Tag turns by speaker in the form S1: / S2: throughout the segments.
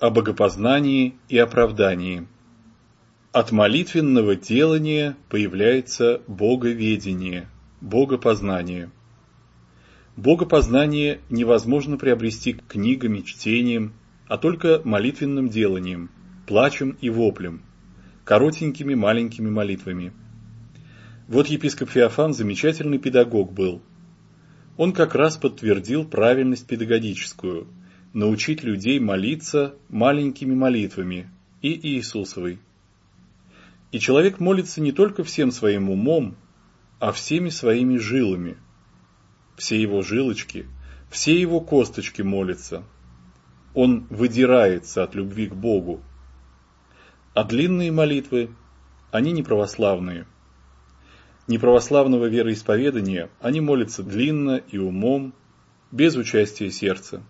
S1: о богопознании и оправдании. От молитвенного делания появляется боговедение, богопознание. Богопознание невозможно приобрести книгами, чтением, а только молитвенным деланием, плачем и воплем, коротенькими маленькими молитвами. Вот епископ Феофан замечательный педагог был. Он как раз подтвердил правильность педагогическую – научить людей молиться маленькими молитвами и Иисусовой. И человек молится не только всем своим умом, а всеми своими жилами – все его жилочки, все его косточки молятся. Он выдирается от любви к Богу. А длинные молитвы, они не православные. Неправославного вероисповедания они молятся длинно и умом, без участия сердца.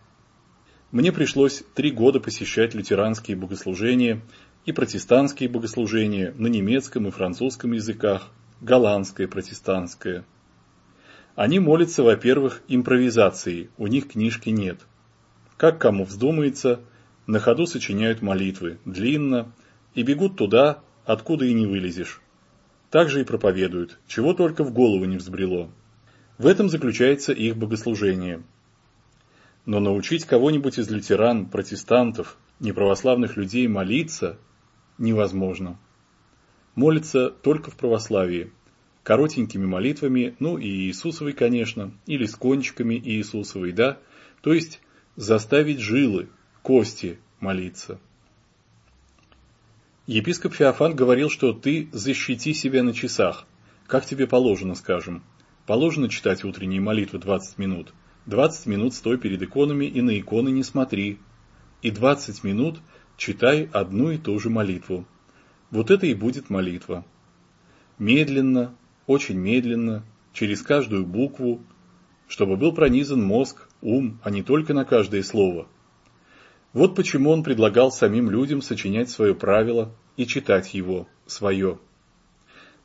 S1: Мне пришлось три года посещать лютеранские богослужения и протестантские богослужения на немецком и французском языках, голландское протестантское – они молятся, во-первых, импровизацией, у них книжки нет. Как кому вздумается, на ходу сочиняют молитвы, длинно, и бегут туда, откуда и не вылезешь. Так же и проповедуют, чего только в голову не взбрело. В этом заключается их богослужение. Но научить кого-нибудь из лютеран, протестантов, неправославных людей молиться невозможно. Молится только в православии – коротенькими молитвами, ну и Иисусовой, конечно, или с кончиками Иисусовой, да, то есть заставить жилы, кости молиться. Епископ Феофан говорил, что ты защити себя на часах, как тебе положено, скажем. Положено читать утренние молитвы 20 минут. 20 минут стой перед иконами и на иконы не смотри. И 20 минут читай одну и ту же молитву. Вот это и будет молитва. Медленно, очень медленно, через каждую букву, чтобы был пронизан мозг, ум, а не только на каждое слово. Вот почему он предлагал самим людям сочинять свое правило и читать его, свое.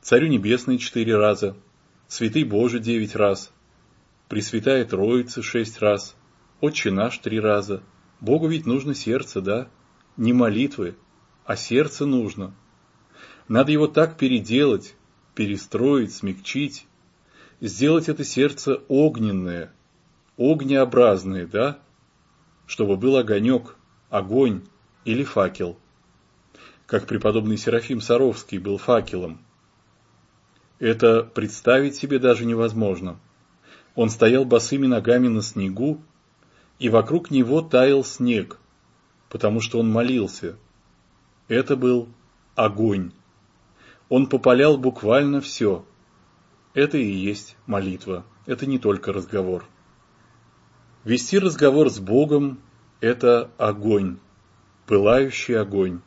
S1: Царю Небесный четыре раза, Святый Божий девять раз, Пресвятая Троица шесть раз, Отче наш три раза. Богу ведь нужно сердце, да? Не молитвы, а сердце нужно. Надо его так переделать, перестроить, смягчить, сделать это сердце огненное, огнеобразное, да, чтобы был огонек, огонь или факел, как преподобный Серафим Саровский был факелом. Это представить себе даже невозможно. Он стоял босыми ногами на снегу, и вокруг него таял снег, потому что он молился. Это был огонь. Он попалял буквально все. Это и есть молитва, это не только разговор. Вести разговор с Богом – это огонь, пылающий огонь.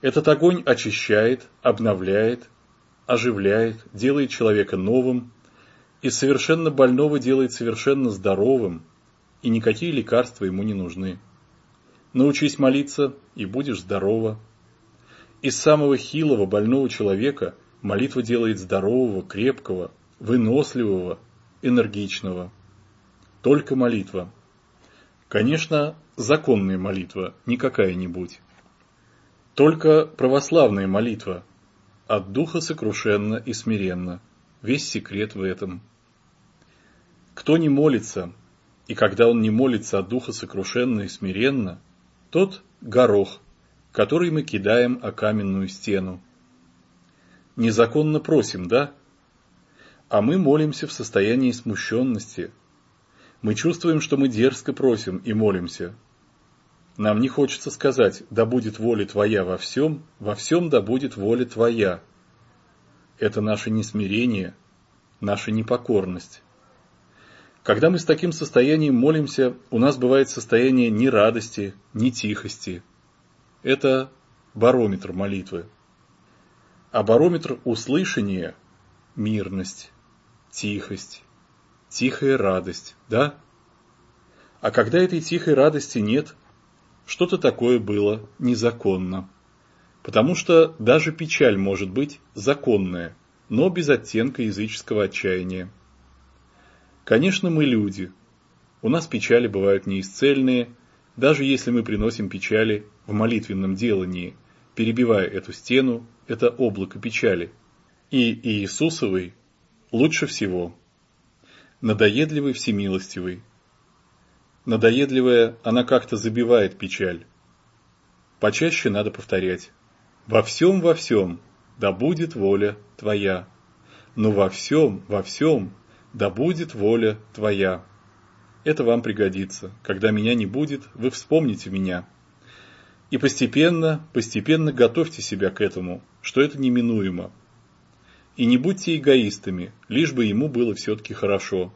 S1: Этот огонь очищает, обновляет, оживляет, делает человека новым, и совершенно больного делает совершенно здоровым, и никакие лекарства ему не нужны. Научись молиться, и будешь здорова. Из самого хилого, больного человека молитва делает здорового, крепкого, выносливого, энергичного. Только молитва. Конечно, законная молитва, не какая-нибудь. Только православная молитва. От духа сокрушенно и смиренно. Весь секрет в этом. Кто не молится, и когда он не молится от духа сокрушенно и смиренно, тот горох – который мы кидаем о каменную стену. Незаконно просим, да? А мы молимся в состоянии смущенности. Мы чувствуем, что мы дерзко просим и молимся. Нам не хочется сказать «да будет воля Твоя во всем», «во всем да будет воля Твоя». Это наше несмирение, наша непокорность. Когда мы с таким состоянием молимся, у нас бывает состояние ни радости, ни тихости – это барометр молитвы. А барометр услышания – мирность, тихость, тихая радость, да? А когда этой тихой радости нет, что-то такое было незаконно. Потому что даже печаль может быть законная, но без оттенка языческого отчаяния. Конечно, мы люди. У нас печали бывают неисцельные, даже если мы приносим печали в молитвенном делании, перебивая эту стену, это облако печали. И Иисусовый лучше всего. Надоедливый всемилостивый. Надоедливая, она как-то забивает печаль. Почаще надо повторять. Во всем, во всем, да будет воля Твоя. Но во всем, во всем, да будет воля Твоя. Это вам пригодится. Когда меня не будет, вы вспомните меня. И постепенно, постепенно готовьте себя к этому, что это неминуемо. И не будьте эгоистами, лишь бы ему было все-таки хорошо.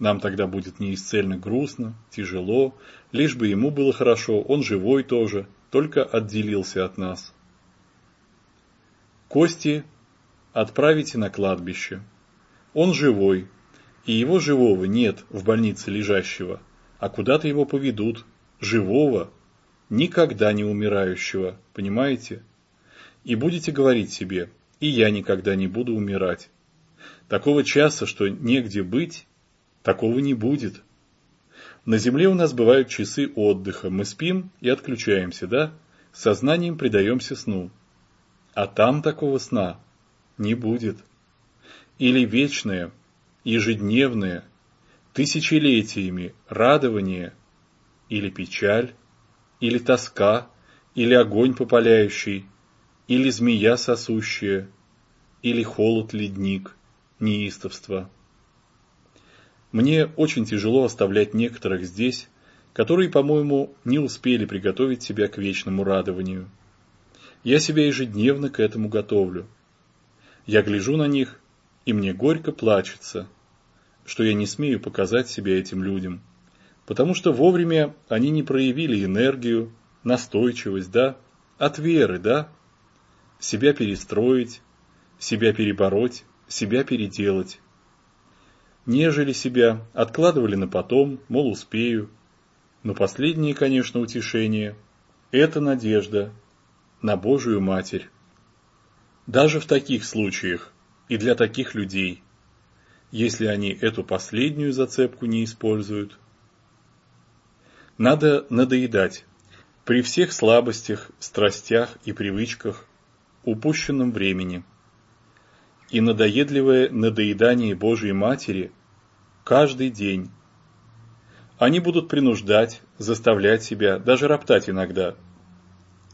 S1: Нам тогда будет неисцельно грустно, тяжело, лишь бы ему было хорошо, он живой тоже, только отделился от нас. Кости отправите на кладбище. Он живой, и его живого нет в больнице лежащего, а куда-то его поведут, живого, никогда не умирающего, понимаете? И будете говорить себе, и я никогда не буду умирать. Такого часа, что негде быть, такого не будет. На земле у нас бывают часы отдыха, мы спим и отключаемся, да? Сознанием предаемся сну. А там такого сна не будет. Или вечное, ежедневное, тысячелетиями радование или печаль, или тоска, или огонь попаляющий, или змея сосущая, или холод-ледник, неистовство. Мне очень тяжело оставлять некоторых здесь, которые, по-моему, не успели приготовить себя к вечному радованию. Я себя ежедневно к этому готовлю. Я гляжу на них, и мне горько плачется, что я не смею показать себя этим людям, потому что вовремя они не проявили энергию, настойчивость, да, от веры, да, себя перестроить, себя перебороть, себя переделать. Нежели себя, откладывали на потом, мол, успею. Но последнее, конечно, утешение – это надежда на Божию Матерь. Даже в таких случаях и для таких людей, если они эту последнюю зацепку не используют. Надо надоедать при всех слабостях, страстях и привычках, упущенном времени. И надоедливое надоедание Божьей Матери каждый день. Они будут принуждать, заставлять себя, даже роптать иногда –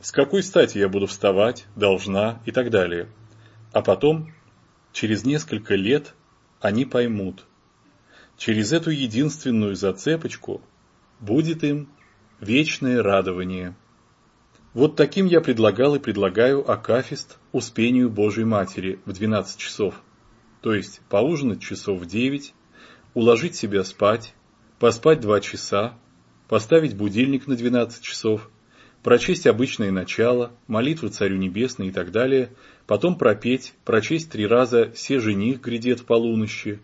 S1: с какой стати я буду вставать, должна и так далее. А потом, через несколько лет, они поймут. Через эту единственную зацепочку будет им вечное радование. Вот таким я предлагал и предлагаю Акафист Успению Божьей Матери в 12 часов. То есть поужинать часов в 9, уложить себя спать, поспать 2 часа, поставить будильник на 12 часов – прочесть обычное начало, молитву Царю Небесной и так далее, потом пропеть, прочесть три раза «Се жених грядет в полунощи»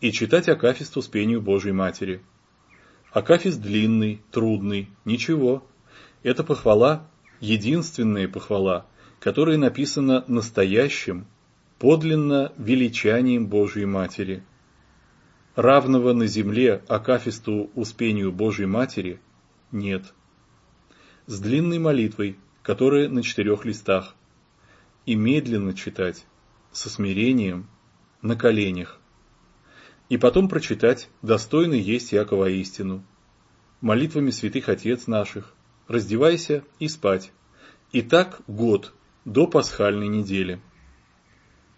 S1: и читать Акафист Успению Божьей Матери. Акафист длинный, трудный, ничего. Это похвала, единственная похвала, которая написана настоящим, подлинно величанием Божьей Матери. Равного на земле Акафисту Успению Божьей Матери нет с длинной молитвой, которая на четырех листах, и медленно читать, со смирением, на коленях, и потом прочитать «Достойный есть Якова истину», молитвами святых отец наших, раздевайся и спать. И так год до пасхальной недели.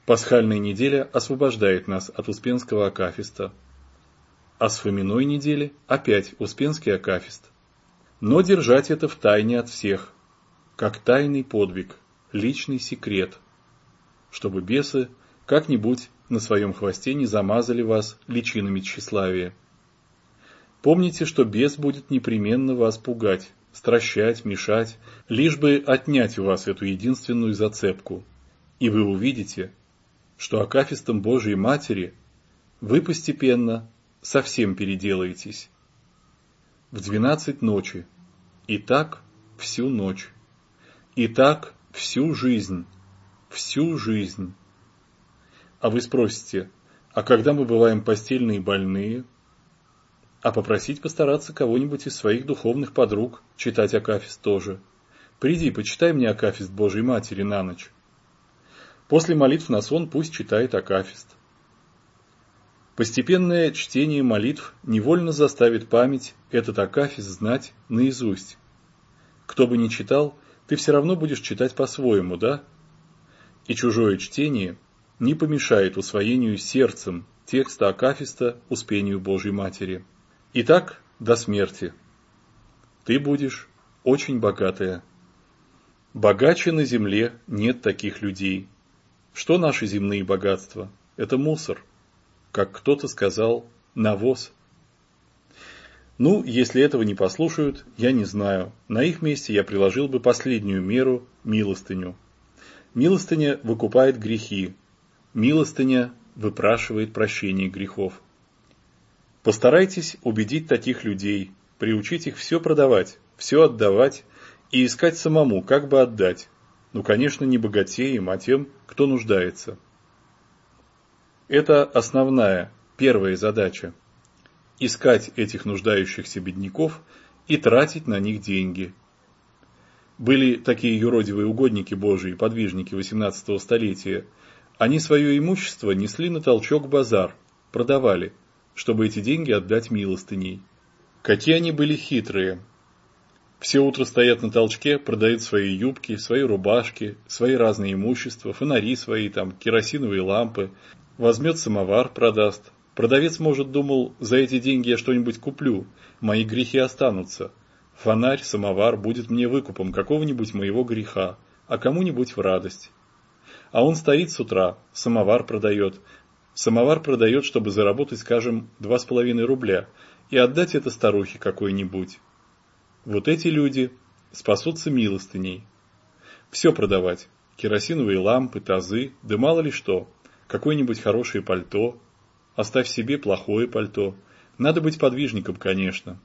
S1: Пасхальная неделя освобождает нас от Успенского акафиста. А с Фоминой недели опять Успенский акафист – но держать это в тайне от всех, как тайный подвиг, личный секрет, чтобы бесы как-нибудь на своем хвосте не замазали вас личинами тщеславия. Помните, что бес будет непременно вас пугать, стращать, мешать, лишь бы отнять у вас эту единственную зацепку. И вы увидите, что акафистом Божией Матери вы постепенно совсем переделаетесь в двенадцать ночи, и так всю ночь, и так всю жизнь, всю жизнь. А вы спросите, а когда мы бываем постельные больные? а попросить постараться кого-нибудь из своих духовных подруг читать Акафист тоже. Приди, почитай мне Акафист Божьей Матери на ночь. После молитв на сон пусть читает Акафист. Постепенное чтение молитв невольно заставит память этот Акафист знать наизусть. Кто бы ни читал, ты все равно будешь читать по-своему, да? И чужое чтение не помешает усвоению сердцем текста Акафиста Успению Божьей Матери. Итак, до смерти. Ты будешь очень богатая. Богаче на земле нет таких людей. Что наши земные богатства? Это мусор. Как кто-то сказал, навоз. Ну, если этого не послушают, я не знаю. На их месте я приложил бы последнюю меру – милостыню. Милостыня выкупает грехи. Милостыня выпрашивает прощение грехов. Постарайтесь убедить таких людей, приучить их все продавать, все отдавать и искать самому, как бы отдать. Ну, конечно, не богатеям, а тем, кто нуждается. Это основная, первая задача искать этих нуждающихся бедняков и тратить на них деньги. Были такие юродивые угодники Божии, подвижники XVIII столетия. Они свое имущество несли на толчок базар, продавали, чтобы эти деньги отдать милостыней. Какие они были хитрые. Все утро стоят на толчке, продают свои юбки, свои рубашки, свои разные имущества, фонари свои, там, керосиновые лампы, возьмет самовар, продаст, Продавец, может, думал, за эти деньги я что-нибудь куплю, мои грехи останутся. Фонарь, самовар будет мне выкупом какого-нибудь моего греха, а кому-нибудь в радость. А он стоит с утра, самовар продает. Самовар продает, чтобы заработать, скажем, два с половиной рубля и отдать это старухе какой-нибудь. Вот эти люди спасутся милостыней. Все продавать. Керосиновые лампы, тазы, да мало ли что. Какое-нибудь хорошее пальто, Оставь себе плохое пальто. Надо быть подвижником, конечно.